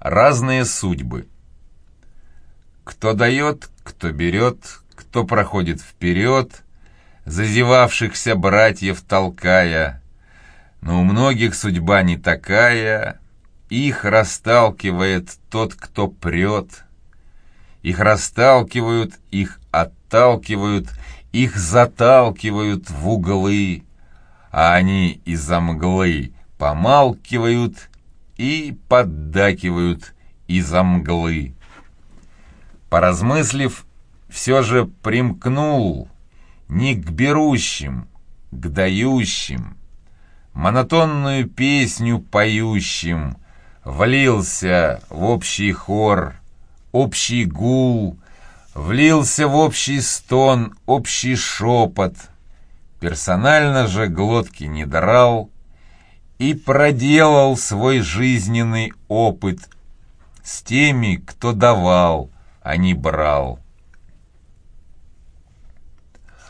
Разные судьбы. Кто дает, кто берет, кто проходит вперед, зазевавшихся братьев толкая. Но у многих судьба не такая, их расталкивает тот, кто прет. Их расталкивают, их отталкивают, их заталкивают в углы, а они из-за мглы помалкивают и поддакивают из-за мглы. Поразмыслив, все же примкнул не к берущим, к дающим, монотонную песню поющим, влился в общий хор, общий гул, влился в общий стон, общий шепот. Персонально же глотки не драл и проделал свой жизненный опыт с теми, кто давал, а не брал.